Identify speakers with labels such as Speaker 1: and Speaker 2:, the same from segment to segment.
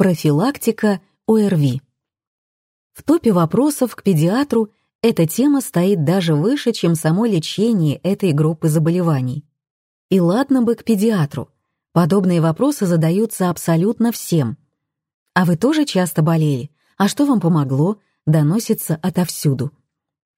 Speaker 1: Профилактика ОРВИ. В топе вопросов к педиатру эта тема стоит даже выше, чем само лечение этой группы заболеваний. И ладно бы к педиатру. Подобные вопросы задаются абсолютно всем. А вы тоже часто болели? А что вам помогло? Доносится отовсюду.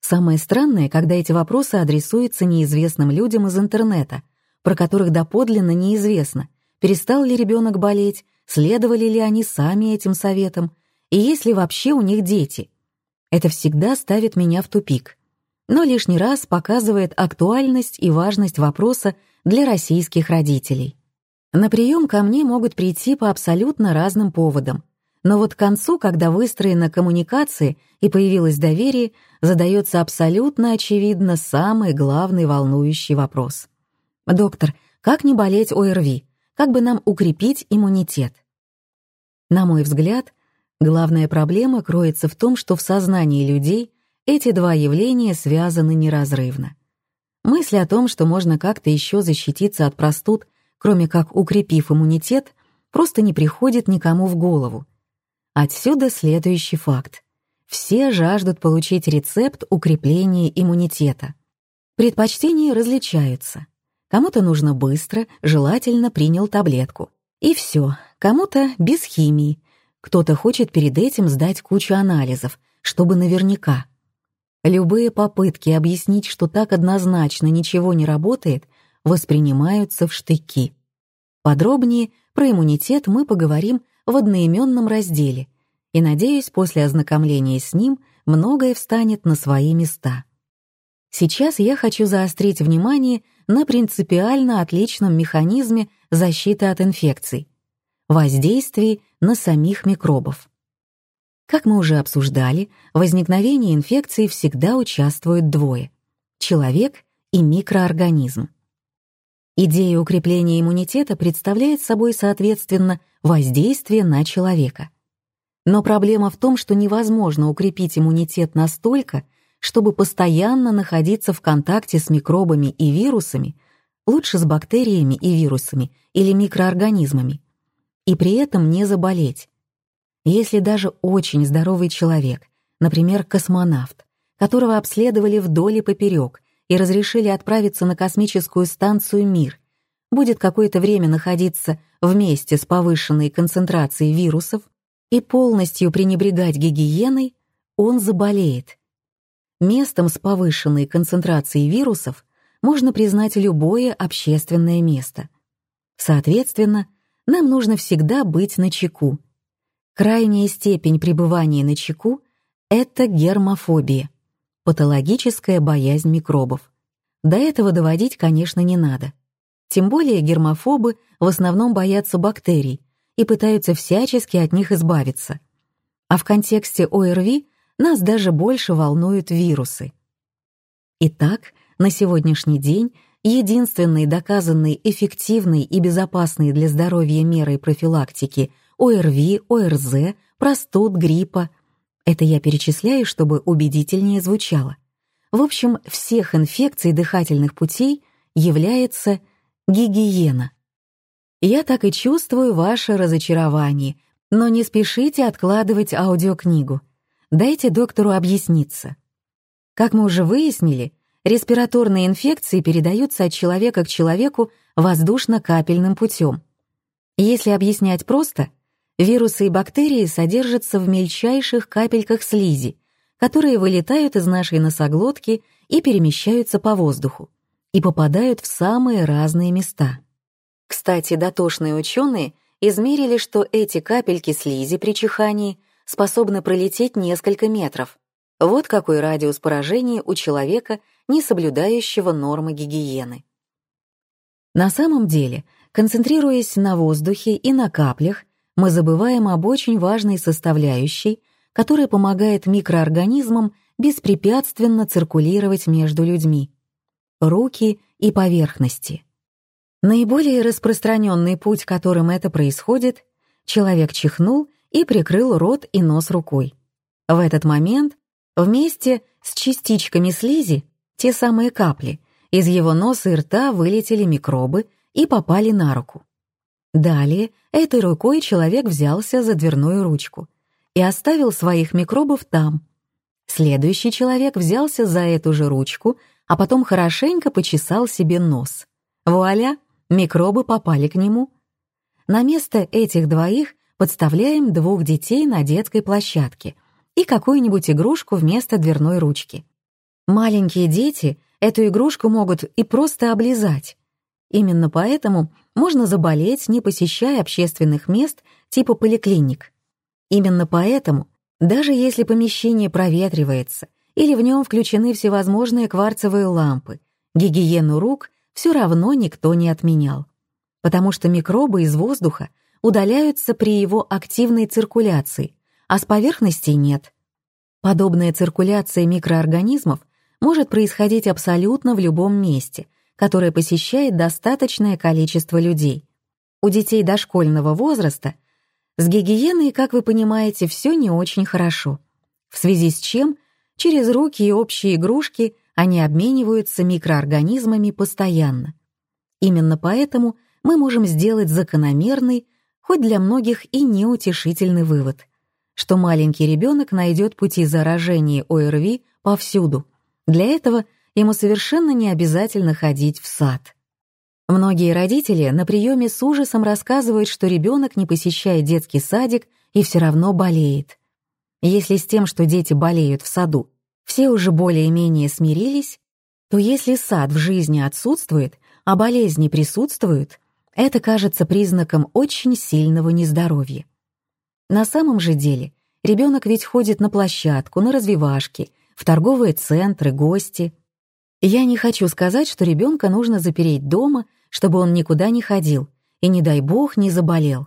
Speaker 1: Самое странное, когда эти вопросы адресуются неизвестным людям из интернета, про которых доподлинно неизвестно, перестал ли ребенок болеть, следовали ли они сами этим советам, и есть ли вообще у них дети. Это всегда ставит меня в тупик, но лишний раз показывает актуальность и важность вопроса для российских родителей. На прием ко мне могут прийти по абсолютно разным поводам, но вот к концу, когда выстроена коммуникация и появилось доверие, задается абсолютно очевидно самый главный волнующий вопрос. «Доктор, как не болеть ОРВИ? Как бы нам укрепить иммунитет?» На мой взгляд, главная проблема кроется в том, что в сознании людей эти два явления связаны неразрывно. Мысль о том, что можно как-то еще защититься от простуд, кроме как укрепив иммунитет, просто не приходит никому в голову. Отсюда следующий факт. Все жаждут получить рецепт укрепления иммунитета. Предпочтения различаются. Кому-то нужно быстро, желательно принял таблетку. И все, Кому-то без химии, кто-то хочет перед этим сдать кучу анализов, чтобы наверняка. Любые попытки объяснить, что так однозначно ничего не работает, воспринимаются в штыки. Подробнее про иммунитет мы поговорим в одноименном разделе, и, надеюсь, после ознакомления с ним многое встанет на свои места. Сейчас я хочу заострить внимание на принципиально отличном механизме защиты от инфекций, воздействии на самих микробов. Как мы уже обсуждали, в возникновении инфекции всегда участвуют двое — человек и микроорганизм. Идея укрепления иммунитета представляет собой, соответственно, воздействие на человека. Но проблема в том, что невозможно укрепить иммунитет настолько, чтобы постоянно находиться в контакте с микробами и вирусами, лучше с бактериями и вирусами или микроорганизмами, и при этом не заболеть. Если даже очень здоровый человек, например, космонавт, которого обследовали вдоль и поперек и разрешили отправиться на космическую станцию «Мир», будет какое-то время находиться вместе с повышенной концентрацией вирусов и полностью пренебрегать гигиеной, он заболеет. Местом с повышенной концентрацией вирусов можно признать любое общественное место. Соответственно, нам нужно всегда быть на чеку. Крайняя степень пребывания на чеку — это гермофобия, патологическая боязнь микробов. До этого доводить, конечно, не надо. Тем более гермофобы в основном боятся бактерий и пытаются всячески от них избавиться. А в контексте ОРВИ нас даже больше волнуют вирусы. Итак, на сегодняшний день единственной доказанной эффективной и безопасной для здоровья мерой профилактики ОРВИ, ОРЗ, простуд, гриппа. Это я перечисляю, чтобы убедительнее звучало. В общем, всех инфекций дыхательных путей является гигиена. Я так и чувствую ваше разочарование, но не спешите откладывать аудиокнигу. Дайте доктору объясниться. Как мы уже выяснили, респираторные инфекции передаются от человека к человеку воздушно-капельным путем. Если объяснять просто, вирусы и бактерии содержатся в мельчайших капельках слизи, которые вылетают из нашей носоглотки и перемещаются по воздуху, и попадают в самые разные места. Кстати, дотошные ученые измерили, что эти капельки слизи при чихании способны пролететь несколько метров. Вот какой радиус поражения у человека не соблюдающего нормы гигиены. На самом деле, концентрируясь на воздухе и на каплях, мы забываем об очень важной составляющей, которая помогает микроорганизмам беспрепятственно циркулировать между людьми — руки и поверхности. Наиболее распространенный путь, которым это происходит — человек чихнул и прикрыл рот и нос рукой. В этот момент вместе с частичками слизи те самые капли. Из его носа и рта вылетели микробы и попали на руку. Далее этой рукой человек взялся за дверную ручку и оставил своих микробов там. Следующий человек взялся за эту же ручку, а потом хорошенько почесал себе нос. Вуаля, микробы попали к нему. На место этих двоих подставляем двух детей на детской площадке и какую-нибудь игрушку вместо дверной ручки. Маленькие дети эту игрушку могут и просто облизать. Именно поэтому можно заболеть, не посещая общественных мест типа поликлиник. Именно поэтому, даже если помещение проветривается или в нем включены всевозможные кварцевые лампы, гигиену рук все равно никто не отменял. Потому что микробы из воздуха удаляются при его активной циркуляции, а с поверхностей нет. Подобная циркуляция микроорганизмов может происходить абсолютно в любом месте, которое посещает достаточное количество людей. У детей дошкольного возраста с гигиеной, как вы понимаете, все не очень хорошо, в связи с чем через руки и общие игрушки они обмениваются микроорганизмами постоянно. Именно поэтому мы можем сделать закономерный, хоть для многих и неутешительный вывод, что маленький ребенок найдет пути заражения ОРВИ повсюду. Для этого – ему совершенно не обязательно ходить в сад. Многие родители на приеме с ужасом рассказывают, что ребенок не посещает детский садик и все равно болеет. Если с тем, что дети болеют в саду, все уже более-менее смирились, то если сад в жизни отсутствует, а болезни присутствуют, это кажется признаком очень сильного нездоровья. На самом же деле ребенок ведь ходит на площадку, на развивашки, в торговые центры, гости. Я не хочу сказать, что ребенка нужно запереть дома, чтобы он никуда не ходил и, не дай бог, не заболел.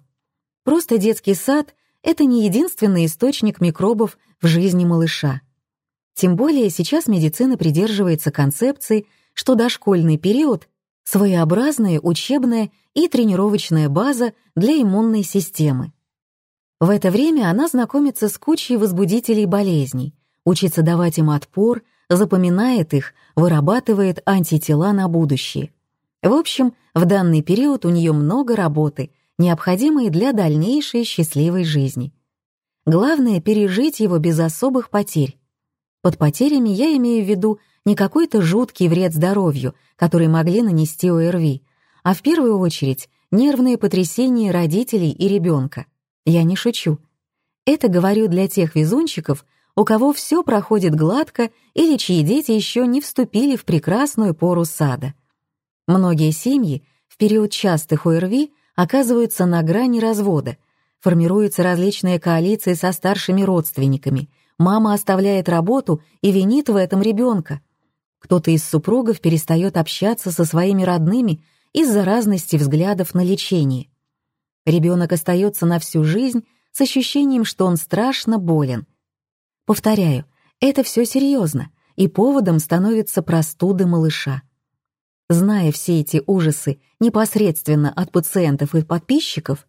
Speaker 1: Просто детский сад — это не единственный источник микробов в жизни малыша. Тем более сейчас медицина придерживается концепции, что дошкольный период — своеобразная учебная и тренировочная база для иммунной системы. В это время она знакомится с кучей возбудителей болезней, учится давать им отпор — запоминает их, вырабатывает антитела на будущее. В общем, в данный период у нее много работы, необходимой для дальнейшей счастливой жизни. Главное — пережить его без особых потерь. Под потерями я имею в виду не какой-то жуткий вред здоровью, который могли нанести ОРВИ, а в первую очередь нервные потрясения родителей и ребенка. Я не шучу. Это говорю для тех везунчиков, у кого все проходит гладко или чьи дети еще не вступили в прекрасную пору сада. Многие семьи в период частых ОРВИ оказываются на грани развода, формируются различные коалиции со старшими родственниками, мама оставляет работу и винит в этом ребенка. Кто-то из супругов перестает общаться со своими родными из-за разности взглядов на лечение. Ребенок остается на всю жизнь с ощущением, что он страшно болен — Повторяю, это все серьезно, и поводом становится простуды малыша. Зная все эти ужасы непосредственно от пациентов и подписчиков,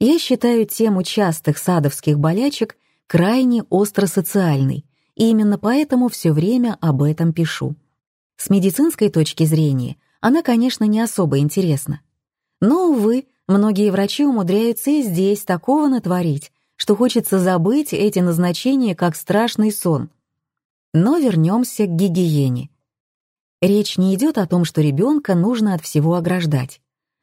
Speaker 1: я считаю тему частых садовских болячек крайне остросоциальной, и именно поэтому все время об этом пишу. С медицинской точки зрения она, конечно, не особо интересна. Но, увы, многие врачи умудряются и здесь такого натворить, что хочется забыть эти назначения как страшный сон. Но вернемся к гигиене. Речь не идет о том, что ребенка нужно от всего ограждать.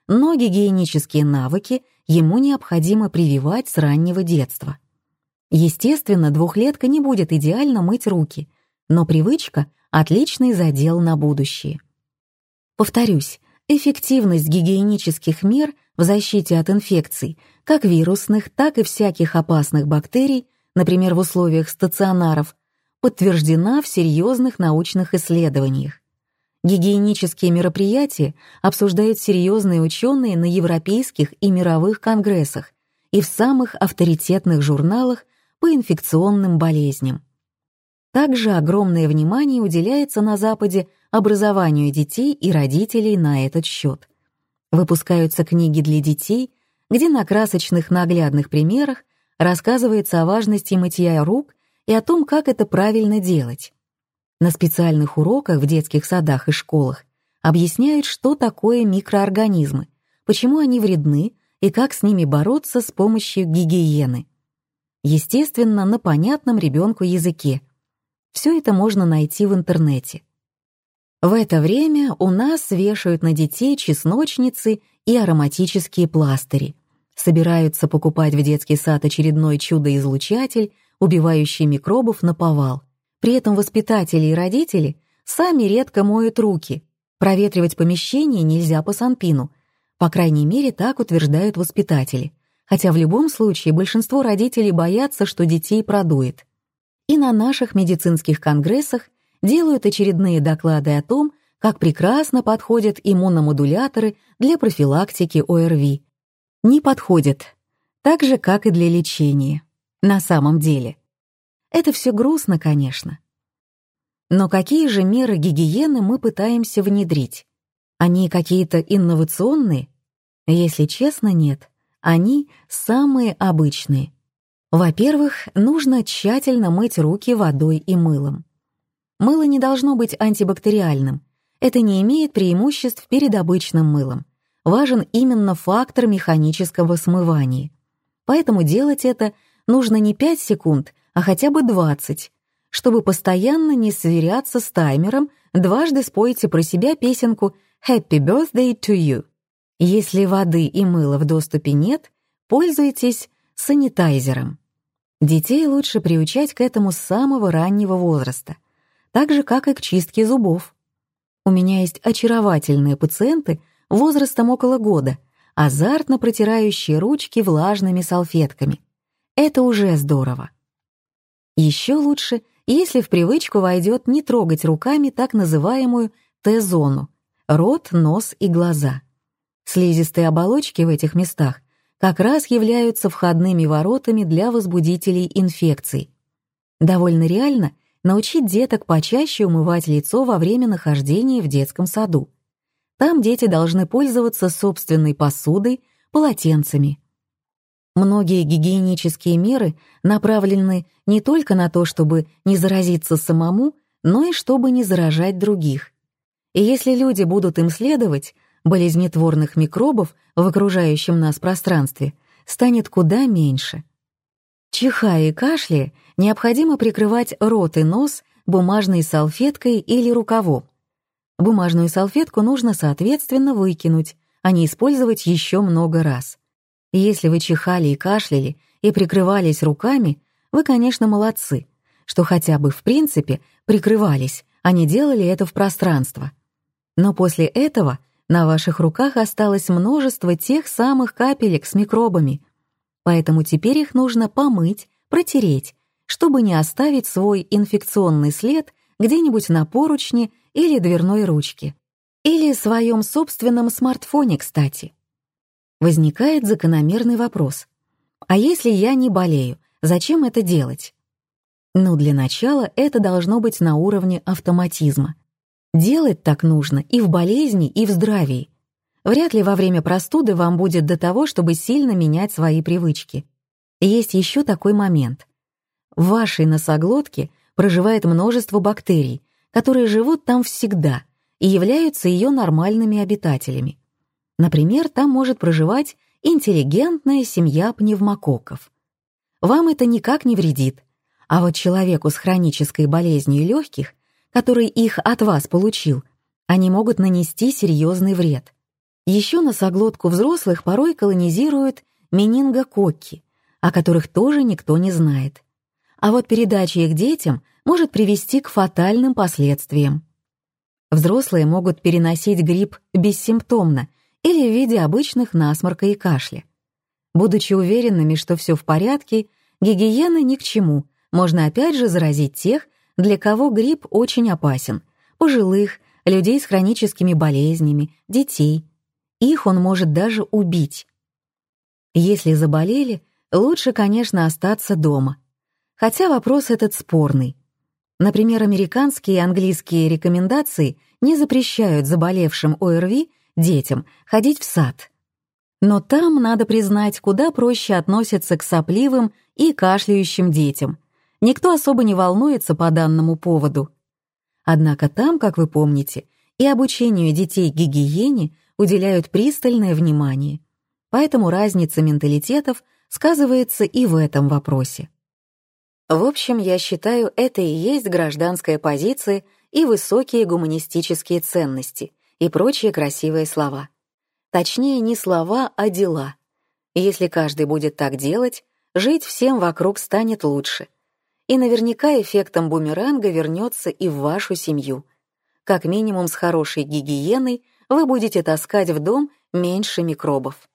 Speaker 1: Но гигиенические навыки ему необходимо прививать с раннего детства. Естественно, двухлетка не будет идеально мыть руки, но привычка — отличный задел на будущее. Повторюсь, эффективность гигиенических мер в защите от инфекций, как вирусных, так и всяких опасных бактерий, например, в условиях стационаров, подтверждена в серьезных научных исследованиях. Гигиенические мероприятия обсуждают серьезные ученые на европейских и мировых конгрессах и в самых авторитетных журналах по инфекционным болезням. Также огромное внимание уделяется на Западе образованию детей и родителей на этот счет. Выпускаются книги для детей, где на красочных наглядных примерах рассказывается о важности мытья рук и о том, как это правильно делать. На специальных уроках в детских садах и школах объясняют, что такое микроорганизмы, почему они вредны и как с ними бороться с помощью гигиены. Естественно, на понятном ребенку языке. Все это можно найти в интернете. В это время у нас вешают на детей чесночницы и ароматические пластыри. Собираются покупать в детский сад очередной чудо-излучатель, убивающий микробов на повал. При этом воспитатели и родители сами редко моют руки. Проветривать помещение нельзя по санпину — по крайней мере, так утверждают воспитатели. Хотя в любом случае большинство родителей боятся, что детей продует. И на наших медицинских конгрессах делают очередные доклады о том, как прекрасно подходят иммуномодуляторы для профилактики ОРВИ. Не подходят, так же, как и для лечения. На самом деле. Это все грустно, конечно. Но какие же меры гигиены мы пытаемся внедрить? Они какие-то инновационные? Если честно, нет. Они самые обычные. Во-первых, нужно тщательно мыть руки водой и мылом. Мыло не должно быть антибактериальным. Это не имеет преимуществ перед обычным мылом. Важен именно фактор механического смывания. Поэтому делать это нужно не 5 секунд, а хотя бы 20, чтобы постоянно не сверяться с таймером, дважды спойте про себя песенку «Happy Birthday to You». Если воды и мыла в доступе нет, пользуйтесь санитайзером. Детей лучше приучать к этому с самого раннего возраста, так же, как и к чистке зубов. У меня есть очаровательные пациенты возрастом около года, азартно протирающие ручки влажными салфетками. Это уже здорово. Еще лучше, если в привычку войдет не трогать руками так называемую Т-зону — рот, нос и глаза — Слизистые оболочки в этих местах как раз являются входными воротами для возбудителей инфекций. Довольно реально научить деток почаще умывать лицо во время нахождения в детском саду. Там дети должны пользоваться собственной посудой, полотенцами. Многие гигиенические меры направлены не только на то, чтобы не заразиться самому, но и чтобы не заражать других. И если люди будут им следовать, болезнетворных микробов в окружающем нас пространстве станет куда меньше. Чихая и кашляя, необходимо прикрывать рот и нос бумажной салфеткой или рукавом. Бумажную салфетку нужно, соответственно, выкинуть, а не использовать еще много раз. Если вы чихали и кашляли и прикрывались руками, вы, конечно, молодцы, что хотя бы в принципе прикрывались, а не делали это в пространство. Но после этого на ваших руках осталось множество тех самых капелек с микробами, поэтому теперь их нужно помыть, протереть, чтобы не оставить свой инфекционный след где-нибудь на поручне или дверной ручке. Или своем собственном смартфоне, кстати. Возникает закономерный вопрос. А если я не болею, зачем это делать? Ну, для начала это должно быть на уровне автоматизма — Делать так нужно и в болезни, и в здравии. Вряд ли во время простуды вам будет до того, чтобы сильно менять свои привычки. есть еще такой момент. В вашей носоглотке проживает множество бактерий, которые живут там всегда и являются ее нормальными обитателями. Например, там может проживать интеллигентная семья пневмококков. Вам это никак не вредит, а вот человеку с хронической болезнью легких который их от вас получил, они могут нанести серьезный вред. Еще носоглотку взрослых порой колонизируют менингококки, о которых тоже никто не знает. А вот передача их детям может привести к фатальным последствиям. Взрослые могут переносить грипп бессимптомно или в виде обычных насморка и кашля. Будучи уверенными, что все в порядке, гигиена ни к чему, можно опять же заразить тех, для кого грипп очень опасен, пожилых, людей с хроническими болезнями, детей. Их он может даже убить. Если заболели, лучше, конечно, остаться дома. Хотя вопрос этот спорный. Например, американские и английские рекомендации не запрещают заболевшим ОРВИ детям ходить в сад. Но там, надо признать, куда проще относятся к сопливым и кашляющим детям, Никто особо не волнуется по данному поводу. Однако там, как вы помните, и обучению детей гигиене уделяют пристальное внимание. Поэтому разница менталитетов сказывается и в этом вопросе. В общем, я считаю, это и есть гражданская позиция и высокие гуманистические ценности и прочие красивые слова. Точнее, не слова, а дела. Если каждый будет так делать, жить всем вокруг станет лучше. И наверняка эффектом бумеранга вернется и в вашу семью. Как минимум с хорошей гигиеной вы будете таскать в дом меньше микробов.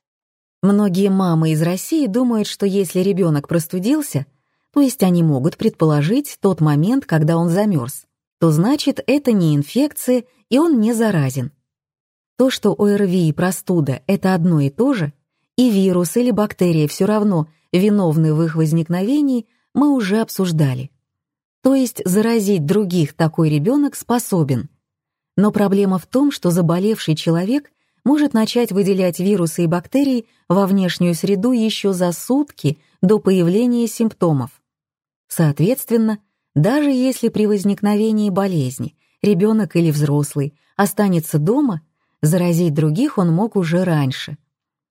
Speaker 1: Многие мамы из России думают, что если ребенок простудился, то есть они могут предположить тот момент, когда он замерз, то значит это не инфекция и он не заразен. То, что ОРВИ и простуда — это одно и то же, и вирус или бактерия все равно виновны в их возникновении, мы уже обсуждали. То есть заразить других такой ребенок способен. Но проблема в том, что заболевший человек может начать выделять вирусы и бактерии во внешнюю среду еще за сутки до появления симптомов. Соответственно, даже если при возникновении болезни ребенок или взрослый останется дома, заразить других он мог уже раньше.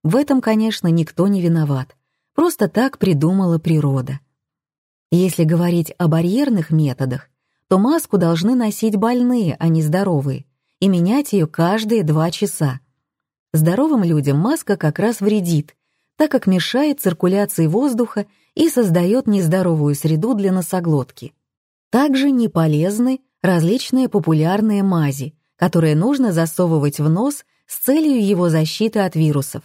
Speaker 1: В этом, конечно, никто не виноват. Просто так придумала природа. Если говорить о барьерных методах, то маску должны носить больные, а не здоровые, и менять ее каждые два часа. Здоровым людям маска как раз вредит, так как мешает циркуляции воздуха и создает нездоровую среду для носоглотки. Также не полезны различные популярные мази, которые нужно засовывать в нос с целью его защиты от вирусов.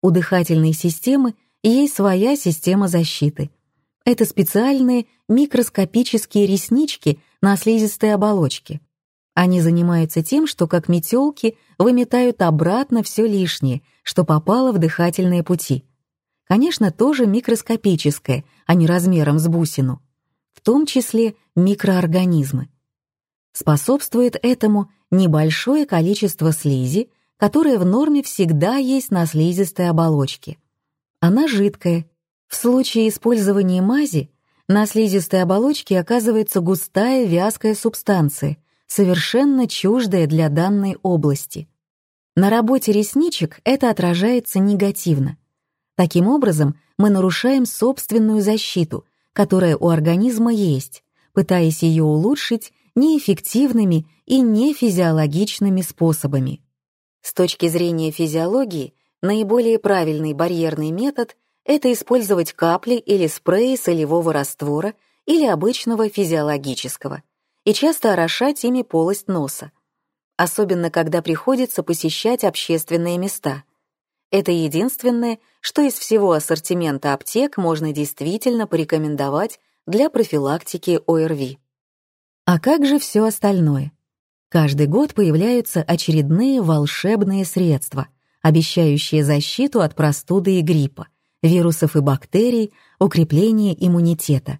Speaker 1: У дыхательной системы есть своя система защиты. Это специальные микроскопические реснички на слизистой оболочке. Они занимаются тем, что как метелки выметают обратно все лишнее, что попало в дыхательные пути. Конечно, тоже микроскопическое, а не размером с бусину. В том числе микроорганизмы. Способствует этому небольшое количество слизи, которое в норме всегда есть на слизистой оболочке. Она жидкая. В случае использования мази на слизистой оболочке оказывается густая вязкая субстанция, совершенно чуждая для данной области. На работе ресничек это отражается негативно. Таким образом, мы нарушаем собственную защиту, которая у организма есть, пытаясь ее улучшить неэффективными и нефизиологичными способами. С точки зрения физиологии, наиболее правильный барьерный метод — это использовать капли или спреи солевого раствора или обычного физиологического и часто орошать ими полость носа, особенно когда приходится посещать общественные места. Это единственное, что из всего ассортимента аптек можно действительно порекомендовать для профилактики ОРВИ. А как же все остальное? Каждый год появляются очередные волшебные средства, обещающие защиту от простуды и гриппа, вирусов и бактерий, укрепление иммунитета.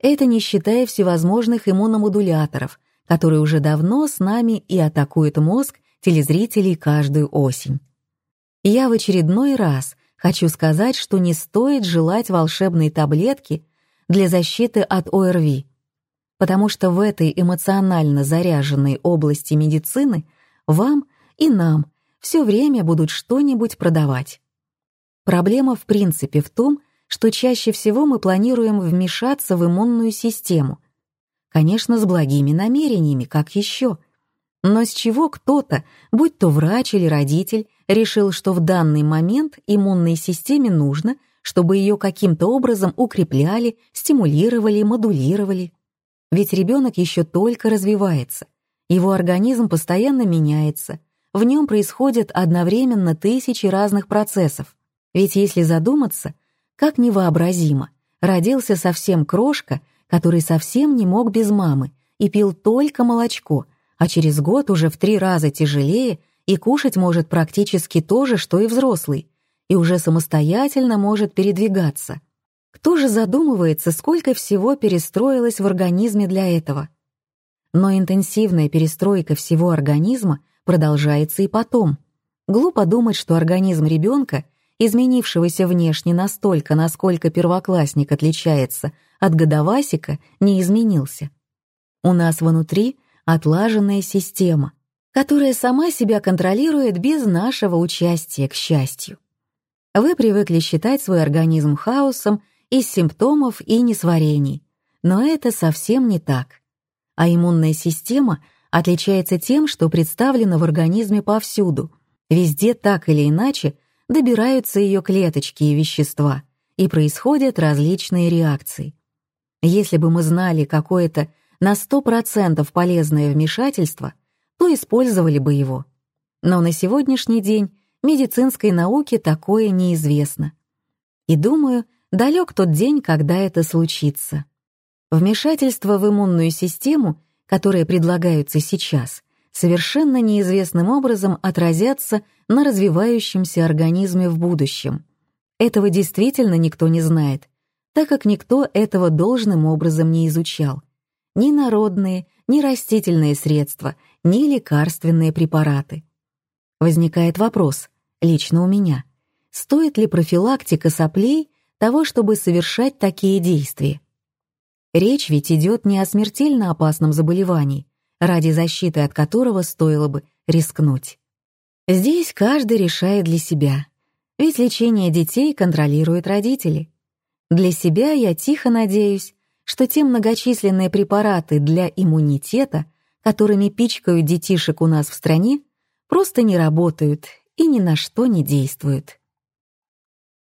Speaker 1: Это не считая всевозможных иммуномодуляторов, которые уже давно с нами и атакуют мозг телезрителей каждую осень. Я в очередной раз хочу сказать, что не стоит желать волшебной таблетки для защиты от ОРВИ, потому что в этой эмоционально заряженной области медицины вам и нам все время будут что-нибудь продавать. Проблема в принципе в том, что чаще всего мы планируем вмешаться в иммунную систему. Конечно, с благими намерениями, как еще. Но с чего кто-то, будь то врач или родитель, решил, что в данный момент иммунной системе нужно, чтобы ее каким-то образом укрепляли, стимулировали, модулировали. Ведь ребенок еще только развивается, его организм постоянно меняется, в нем происходят одновременно тысячи разных процессов. Ведь если задуматься, как невообразимо, родился совсем крошка, который совсем не мог без мамы и пил только молочко, а через год уже в три раза тяжелее и кушать может практически то же, что и взрослый, и уже самостоятельно может передвигаться. Кто же задумывается, сколько всего перестроилось в организме для этого? Но интенсивная перестройка всего организма продолжается и потом. Глупо думать, что организм ребенка, изменившегося внешне настолько, насколько первоклассник отличается от годовасика, не изменился. У нас внутри отлаженная система, которая сама себя контролирует без нашего участия, к счастью. Вы привыкли считать свой организм хаосом из симптомов и несварений, но это совсем не так. А иммунная система отличается тем, что представлена в организме повсюду, везде так или иначе добираются ее клеточки и вещества, и происходят различные реакции. Если бы мы знали какое-то на 100% полезное вмешательство, то использовали бы его. Но на сегодняшний день медицинской науке такое неизвестно. И думаю, далек тот день, когда это случится. Вмешательства в иммунную систему, которые предлагаются сейчас, совершенно неизвестным образом отразятся на развивающемся организме в будущем. Этого действительно никто не знает, так как никто этого должным образом не изучал. Ни народные, ни растительные средства, ни лекарственные препараты. Возникает вопрос, лично у меня, стоит ли профилактика соплей того, чтобы совершать такие действия? Речь ведь идет не о смертельно опасном заболевании, ради защиты от которого стоило бы рискнуть. Здесь каждый решает для себя, ведь лечение детей контролируют родители. Для себя я тихо надеюсь, что те многочисленные препараты для иммунитета, которыми пичкают детишек у нас в стране, просто не работают и ни на что не действуют.